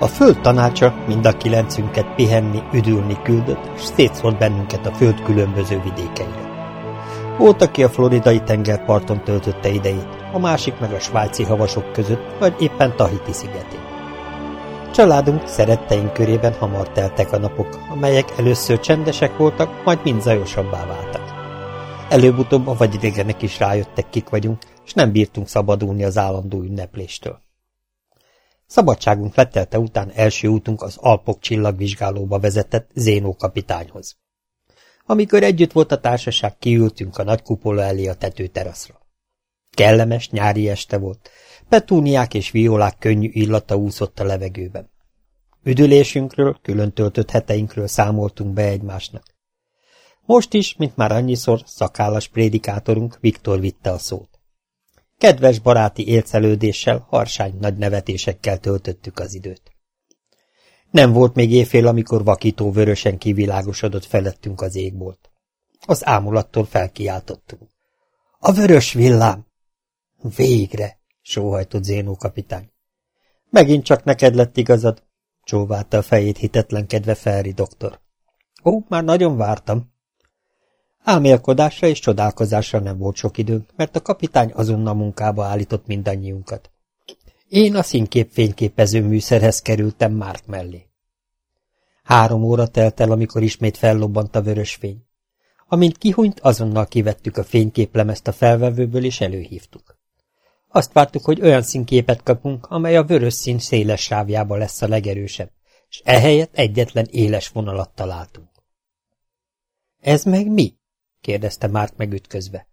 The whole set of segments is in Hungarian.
A föld tanácsa mind a kilencünket pihenni, üdülni küldött, és szétszólt bennünket a föld különböző vidékeire. Volt, aki a floridai tengerparton töltötte idejét, a másik meg a svájci havasok között, vagy éppen Tahiti szigetén. Családunk szeretteink körében hamar teltek a napok, amelyek először csendesek voltak, majd mind zajosabbá váltak. Előbb-utóbb a vagyidegenek is rájöttek, kik vagyunk, és nem bírtunk szabadulni az állandó ünnepléstől. Szabadságunk letelte után első útunk az Alpok csillagvizsgálóba vezetett Zénó kapitányhoz. Amikor együtt volt a társaság, kiültünk a nagy kupola elé a tetőteraszra. Kellemes nyári este volt, petúniák és violák könnyű illata úszott a levegőben. Üdülésünkről, külön töltött heteinkről számoltunk be egymásnak. Most is, mint már annyiszor, szakállas prédikátorunk Viktor vitte a szót. Kedves baráti élcelődéssel, harsány nagy nevetésekkel töltöttük az időt. Nem volt még éjfél, amikor vakító vörösen kivilágosodott felettünk az égbolt. Az ámulattól felkiáltottunk. A vörös villám! Végre! sóhajtott Zénó kapitány. Megint csak neked lett igazad, csóválta a fejét hitetlenkedve Ferri doktor. Ó, már nagyon vártam. Álmélkodásra és csodálkozásra nem volt sok időnk, mert a kapitány azonnal munkába állított mindannyiunkat. Én a színkép fényképező műszerhez kerültem Márk mellé. Három óra telt el, amikor ismét fellobbant a vörös fény. Amint kihunyt, azonnal kivettük a fényképlemezt a felvevőből, és előhívtuk. Azt vártuk, hogy olyan színképet kapunk, amely a vörös szín széles sávjába lesz a legerősebb, és ehelyett egyetlen éles vonalat találtunk. Ez meg mi? Kérdezte Márk megütközve.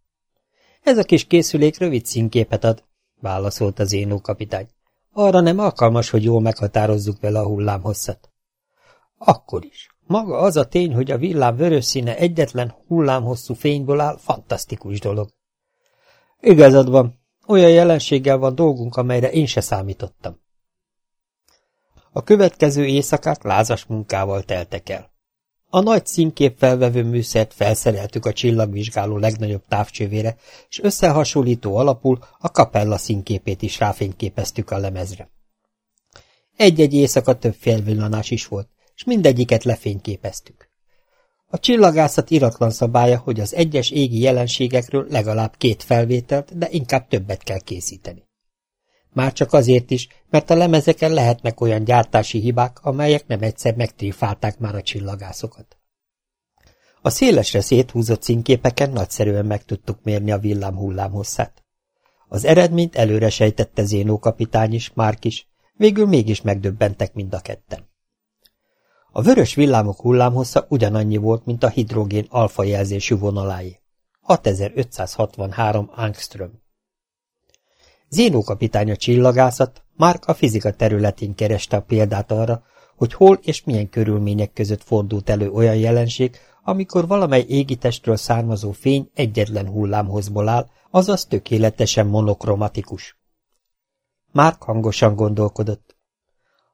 Ez a kis készülék rövid színképet ad, válaszolt az énó kapitány. Arra nem alkalmas, hogy jól meghatározzuk vele a hullámhosszat. Akkor is. Maga az a tény, hogy a villám vörös színe egyetlen hullámhosszú fényből áll, fantasztikus dolog. Igazad van, olyan jelenséggel van dolgunk, amelyre én se számítottam. A következő éjszakák lázas munkával teltek el. A nagy színkép felvevő műszert felszereltük a csillagvizsgáló legnagyobb távcsövére, és összehasonlító alapul a kapella színképét is ráfényképeztük a lemezre. Egy-egy éjszaka több félvillanás is volt, és mindegyiket lefényképeztük. A csillagászat iratlan szabálya, hogy az egyes égi jelenségekről legalább két felvételt, de inkább többet kell készíteni. Már csak azért is, mert a lemezeken lehetnek olyan gyártási hibák, amelyek nem egyszer megtréfálták már a csillagászokat. A szélesre széthúzott színképeken nagyszerűen meg tudtuk mérni a villám hullámhosszát. Az eredményt előre sejtette Zénó kapitány is, Márk is, végül mégis megdöbbentek mind a ketten. A vörös villámok hullámhossza ugyanannyi volt, mint a hidrogén alfa jelzésű vonaláé. 6563 angström. Zénó kapitány a csillagászat, Mark a fizika területén kereste a példát arra, hogy hol és milyen körülmények között fordult elő olyan jelenség, amikor valamely égitestről származó fény egyetlen hullámhozból áll, azaz tökéletesen monokromatikus. Márk hangosan gondolkodott.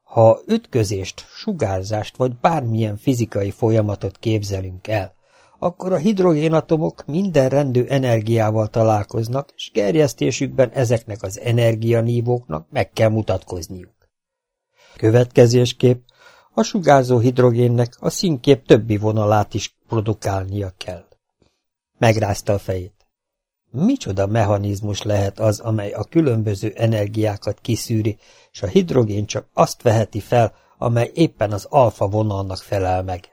Ha ütközést, sugárzást vagy bármilyen fizikai folyamatot képzelünk el, akkor a hidrogénatomok minden rendű energiával találkoznak, és gerjesztésükben ezeknek az energianívóknak meg kell mutatkozniuk. Következésképp a sugárzó hidrogénnek a színkép többi vonalát is produkálnia kell. Megrázta a fejét. Micsoda mechanizmus lehet az, amely a különböző energiákat kiszűri, és a hidrogén csak azt veheti fel, amely éppen az alfa vonalnak felel meg.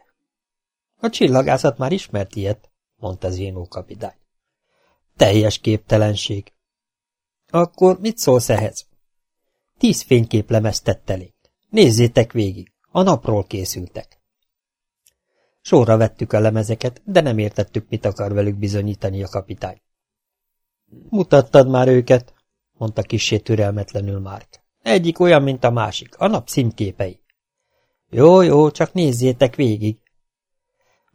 A csillagászat már ismert ilyet, mondta Zénó kapitány. Teljes képtelenség. Akkor mit szólsz ehhez? Tíz fénykép lemeztett elénk. Nézzétek végig, a napról készültek. Sorra vettük a lemezeket, de nem értettük, mit akar velük bizonyítani a kapitány. Mutattad már őket, mondta kissé türelmetlenül Márk. Egyik olyan, mint a másik, a nap színképei. Jó, jó, csak nézzétek végig,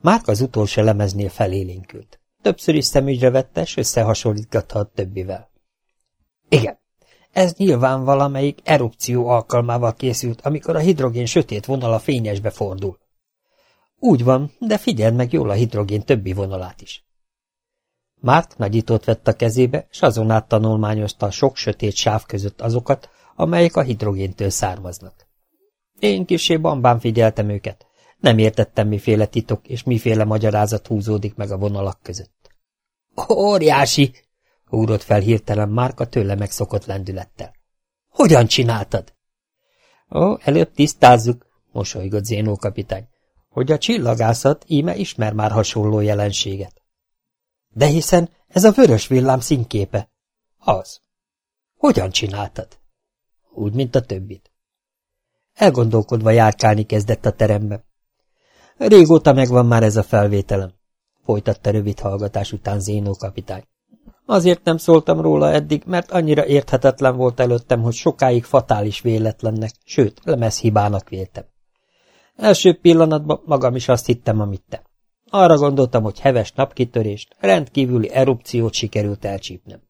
Márk az utolsó lemeznél felélénkült. Többször is szemügyre vette, és összehasonlítgatta a többivel. Igen, ez nyilván valamelyik erupció alkalmával készült, amikor a hidrogén sötét vonala fényesbe fordul. Úgy van, de figyeld meg jól a hidrogén többi vonalát is. Márk nagyítót vett a kezébe, s azon át tanulmányozta a sok sötét sáv között azokat, amelyek a hidrogéntől származnak. Én kisé bambán figyeltem őket. Nem értettem, miféle titok és miféle magyarázat húzódik meg a vonalak között. Óriási! Úrott fel hirtelen Márka tőle megszokott lendülettel. Hogyan csináltad? Ó, előbb tisztázzuk, mosolygott Zénó kapitány, hogy a csillagászat íme ismer már hasonló jelenséget. De hiszen ez a vörös villám színképe. Az. Hogyan csináltad? Úgy, mint a többit. Elgondolkodva járkálni kezdett a terembe. Régóta megvan már ez a felvételem, folytatta rövid hallgatás után Zénó kapitány. Azért nem szóltam róla eddig, mert annyira érthetetlen volt előttem, hogy sokáig fatális véletlennek, sőt, lemezhibának véltem. Első pillanatban magam is azt hittem, amit te. Arra gondoltam, hogy heves napkitörést, rendkívüli erupciót sikerült elcsípnem.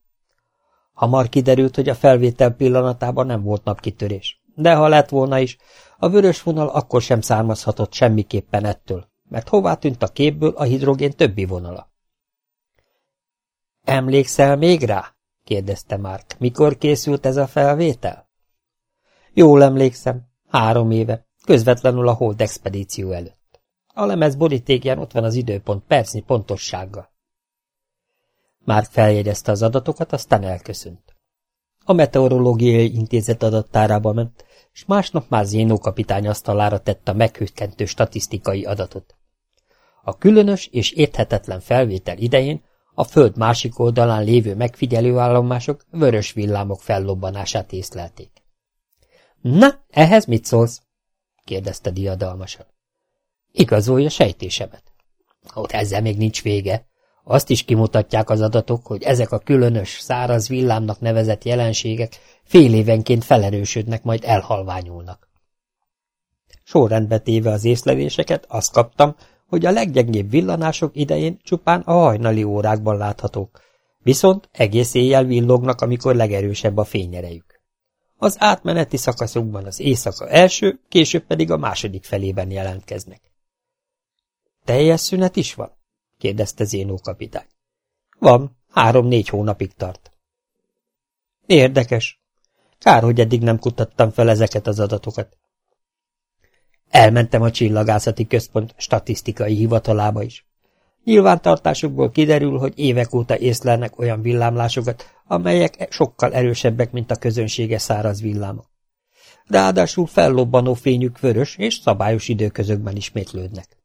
Hamar kiderült, hogy a felvétel pillanatában nem volt napkitörés. De ha lett volna is, a vörös vonal akkor sem származhatott semmiképpen ettől, mert hová tűnt a képből a hidrogén többi vonala. Emlékszel még rá? kérdezte Mark. Mikor készült ez a felvétel? Jól emlékszem, három éve, közvetlenül a Hold expedíció előtt. A lemez borítékján ott van az időpont percnyi pontossággal. Mark feljegyezte az adatokat, aztán elköszönt. A meteorológiai intézet adattárába ment, és másnap már Zénó kapitány asztalára tette a meghűtkentő statisztikai adatot. A különös és érthetetlen felvétel idején a föld másik oldalán lévő megfigyelőállomások vörös villámok fellobbanását észlelték. – Na, ehhez mit szólsz? – kérdezte diadalmasan. – Igazolja sejtésemet. – Ott ezzel még nincs vége. Azt is kimutatják az adatok, hogy ezek a különös, száraz villámnak nevezett jelenségek fél évenként felerősödnek, majd elhalványulnak. Sorrendbe téve az észleléseket, azt kaptam, hogy a leggyengébb villanások idején csupán a hajnali órákban láthatók, viszont egész éjjel villognak, amikor legerősebb a fényerejük. Az átmeneti szakaszokban az éjszaka első, később pedig a második felében jelentkeznek. Teljes szünet is van? Kérdezte Zénó kapitány. Van, három-négy hónapig tart. Érdekes. Kár, hogy eddig nem kutattam fel ezeket az adatokat. Elmentem a csillagászati központ statisztikai hivatalába is. Nyilvántartásukból kiderül, hogy évek óta észlelnek olyan villámlásokat, amelyek sokkal erősebbek, mint a közönséges száraz villámok. Ráadásul fellobbanó fényük vörös és szabályos időközökben ismétlődnek.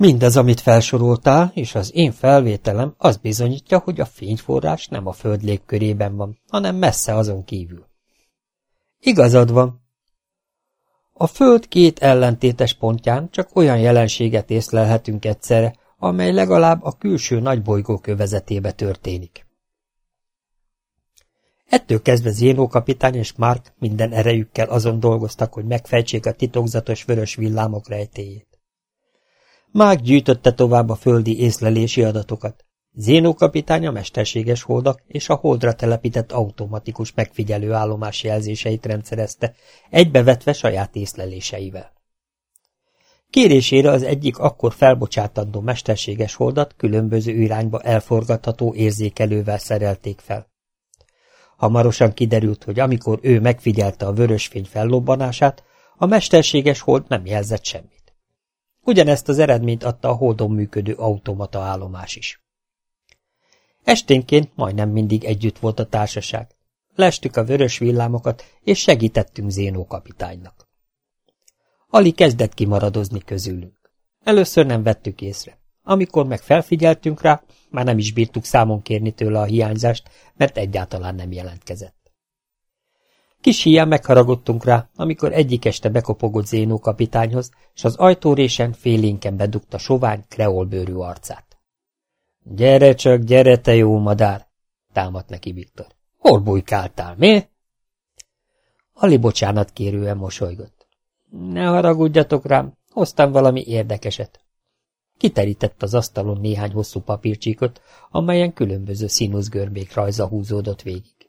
Mindez, amit felsoroltál, és az én felvételem az bizonyítja, hogy a fényforrás nem a föld légkörében van, hanem messze azon kívül. Igazad van, a Föld két ellentétes pontján csak olyan jelenséget észlelhetünk egyszerre, amely legalább a külső nagybolygó kövezetébe történik. Ettől kezdve Zénó kapitány és Mark minden erejükkel azon dolgoztak, hogy megfejtsék a titokzatos vörös villámok rejtéjét. Mark gyűjtötte tovább a földi észlelési adatokat. Zénó kapitány a mesterséges holdak és a holdra telepített automatikus megfigyelő állomás jelzéseit rendszerezte, egybevetve saját észleléseivel. Kérésére az egyik akkor felbocsátandó mesterséges holdat különböző irányba elforgatható érzékelővel szerelték fel. Hamarosan kiderült, hogy amikor ő megfigyelte a vörösfény fellobbanását, a mesterséges hold nem jelzett semmit. Ugyanezt az eredményt adta a holdon működő automata állomás is. Esténként majdnem mindig együtt volt a társaság. Lestük a vörös villámokat, és segítettünk Zénó kapitánynak. Ali kezdett kimaradozni közülünk. Először nem vettük észre. Amikor meg felfigyeltünk rá, már nem is bírtuk számon kérni tőle a hiányzást, mert egyáltalán nem jelentkezett. Kis hián megharagudtunk rá, amikor egyik este bekopogott Zénó kapitányhoz, és az ajtórésen félénken bedugta sovány, kreolbőrű arcát. Gyere csak, gyere, te jó madár! támadt neki Viktor. Hol bujkáltál, mi? Ali bocsánat kérően mosolygott. Ne haragudjatok rám, hoztam valami érdekeset. Kiterített az asztalon néhány hosszú papírcsíkot, amelyen különböző színuszgörbék rajza húzódott végig.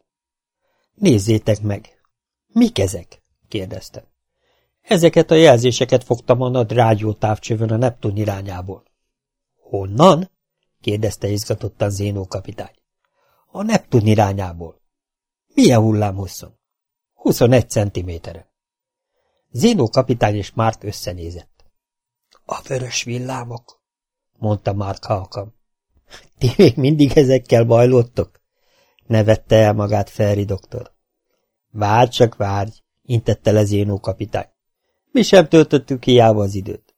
Nézzétek meg! Mik ezek? kérdeztem. Ezeket a jelzéseket fogtam a nagy rádiótávcsövön a Neptun irányából. Honnan? kérdezte izgatottan Zénó kapitány. A Neptun irányából. Milyen hullámhosszon? 21 centiméterre. Zénó kapitány és Márk összenézett. A vörös villámok, mondta Márk halkan. Ti még mindig ezekkel bajlottok? nevette el magát Ferri doktor. Várj csak, várj, intette le Zénó kapitány. Mi sem töltöttük hiába az időt.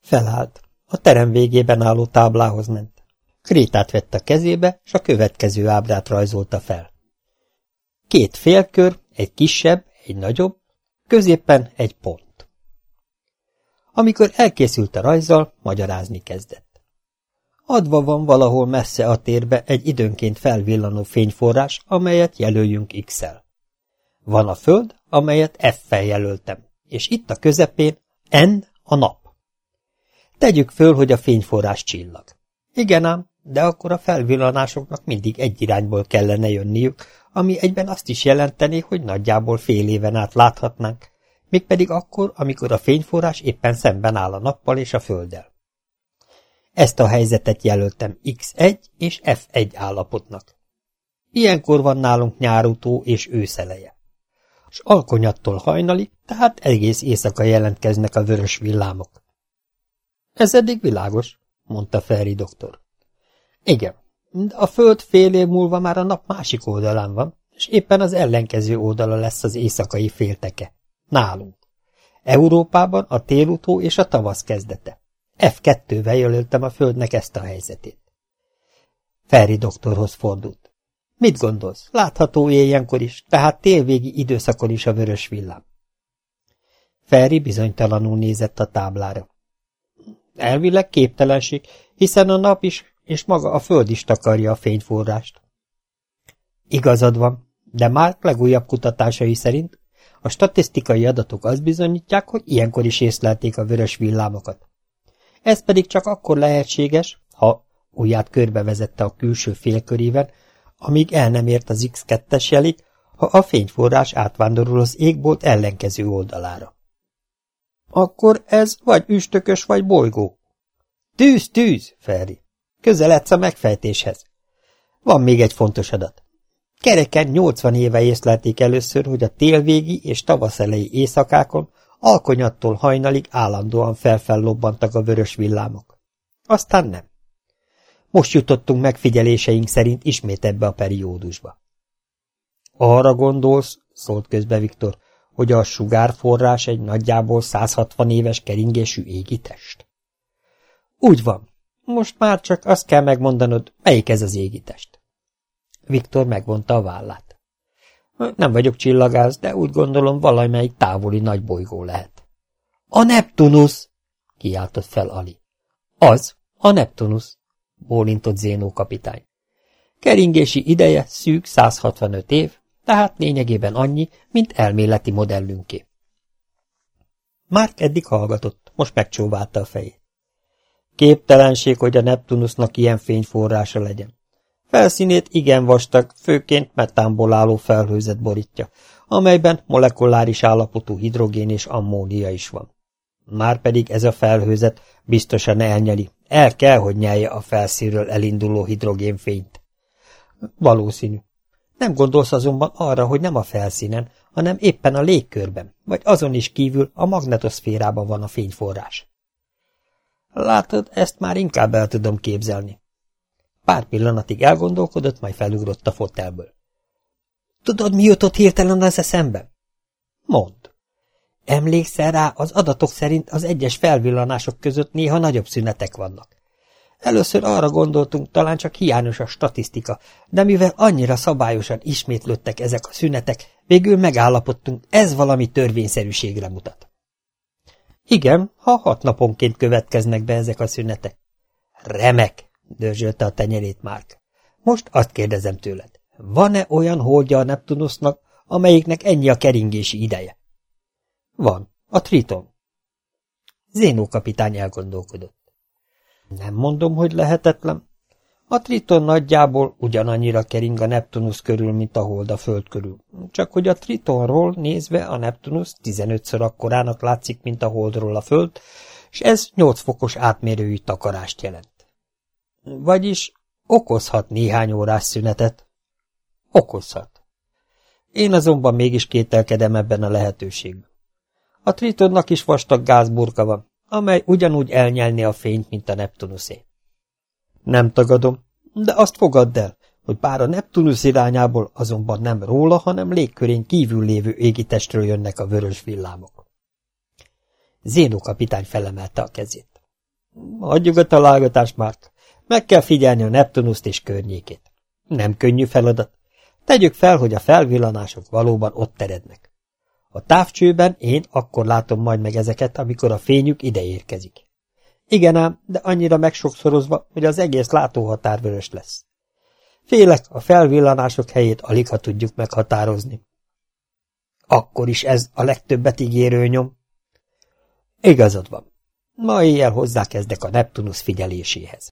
Felállt. A terem végében álló táblához ment. Krétát vett a kezébe, s a következő ábrát rajzolta fel. Két félkör, egy kisebb, egy nagyobb, középen egy pont. Amikor elkészült a rajzzal, magyarázni kezdett. Adva van valahol messze a térbe egy időnként felvillanó fényforrás, amelyet jelöljünk X-el. Van a Föld, amelyet F-fel jelöltem, és itt a közepén N a nap. Tegyük föl, hogy a fényforrás csillag. Igen ám, de akkor a felvillanásoknak mindig egy irányból kellene jönniük, ami egyben azt is jelenteni, hogy nagyjából fél éven át láthatnánk, mégpedig akkor, amikor a fényforrás éppen szemben áll a nappal és a földdel. Ezt a helyzetet jelöltem X1 és F1 állapotnak. Ilyenkor van nálunk nyárutó és őszeleje. S alkonyattól hajnali, tehát egész éjszaka jelentkeznek a vörös villámok. Ez eddig világos, mondta Ferri doktor. Igen, de a föld fél év múlva már a nap másik oldalán van, és éppen az ellenkező oldala lesz az éjszakai félteke. Nálunk. Európában a télutó és a tavasz kezdete. F2-vel jelöltem a földnek ezt a helyzetét. Ferri doktorhoz fordult. Mit gondolsz? Látható éjjenkor is, tehát télvégi időszakon is a vörös villám. Ferri bizonytalanul nézett a táblára. Elvileg képtelenség, hiszen a nap is, és maga a föld is takarja a fényforrást. Igazad van, de már legújabb kutatásai szerint a statisztikai adatok azt bizonyítják, hogy ilyenkor is észlelték a vörös villámokat. Ez pedig csak akkor lehetséges, ha ujját körbevezette a külső félkörében, amíg el nem ért az X2-es jelig, ha a fényforrás átvándorol az égbolt ellenkező oldalára. Akkor ez vagy üstökös, vagy bolygó. Tűz, tűz, Ferri. Közeledsz a megfejtéshez. Van még egy fontos adat. Kereken 80 éve észlelték először, hogy a télvégi és tavaszelei éjszakákon alkonyattól hajnalig állandóan felfellobbantak a vörös villámok. Aztán nem. Most jutottunk megfigyeléseink szerint ismét ebbe a periódusba. Arra gondolsz, szólt közbe Viktor, hogy a sugárforrás egy nagyjából 160 éves keringésű égitest? Úgy van. Most már csak azt kell megmondanod, melyik ez az égitest. Viktor megvonta a vállát. Nem vagyok csillagász, de úgy gondolom valamelyik távoli nagy bolygó lehet. A Neptunus! kiáltott fel Ali. Az, a Neptunus, bólintott Zénó kapitány. Keringési ideje szűk 165 év, tehát lényegében annyi, mint elméleti modellünké. Márk eddig hallgatott, most megcsóválta a fejét. Képtelenség, hogy a Neptunusnak ilyen fényforrása legyen. Felszínét igen vastag, főként metánból álló felhőzet borítja, amelyben molekuláris állapotú hidrogén és ammónia is van. Márpedig ez a felhőzet biztosan elnyeli, el kell, hogy nyelje a felszínről elinduló hidrogénfényt. Valószínű. Nem gondolsz azonban arra, hogy nem a felszínen, hanem éppen a légkörben, vagy azon is kívül a magnetoszférában van a fényforrás. Látod, ezt már inkább el tudom képzelni. Pár pillanatig elgondolkodott, majd felugrott a fotelből. Tudod, mi jutott hirtelen az eszembe? Mond. Emlékszel rá, az adatok szerint az egyes felvillanások között néha nagyobb szünetek vannak. Először arra gondoltunk, talán csak hiányos a statisztika, de mivel annyira szabályosan ismétlődtek ezek a szünetek, végül megállapodtunk, ez valami törvényszerűségre mutat. Igen, ha hat naponként következnek be ezek a szünetek. Remek, dörzsölte a tenyerét Márk. Most azt kérdezem tőled, van-e olyan holdja a Neptunusnak, amelyiknek ennyi a keringési ideje? Van, a Triton. Zénó kapitány elgondolkodott. Nem mondom, hogy lehetetlen. A Triton nagyjából ugyanannyira kering a Neptunus körül, mint a hold a Föld körül. Csak hogy a Tritonról nézve a Neptunus 15-ször akkorának látszik, mint a holdról a Föld, és ez 8 fokos átmérőjű takarást jelent. Vagyis okozhat néhány órás szünetet. Okozhat. Én azonban mégis kételkedem ebben a lehetőségben. A Tritonnak is vastag gázburka van, amely ugyanúgy elnyelni a fényt, mint a Neptunuszé. Nem tagadom, de azt fogadd el, hogy bár a Neptunusz irányából azonban nem róla, hanem légkörén kívül lévő égitestről jönnek a vörös villámok. Zénó kapitány felemelte a kezét. Adjuk a találgatást, Mark. Meg kell figyelni a Neptunuszt és környékét. Nem könnyű feladat. Tegyük fel, hogy a felvillanások valóban ott erednek. A távcsőben én akkor látom majd meg ezeket, amikor a fényük ide érkezik. Igen ám, de annyira megsokszorozva, hogy az egész látóhatár vörös lesz. Félek, a felvillanások helyét alig ha tudjuk meghatározni. Akkor is ez a legtöbbet ígérő nyom. Igazad van. Ma éjjel hozzákezdek a Neptunus figyeléséhez.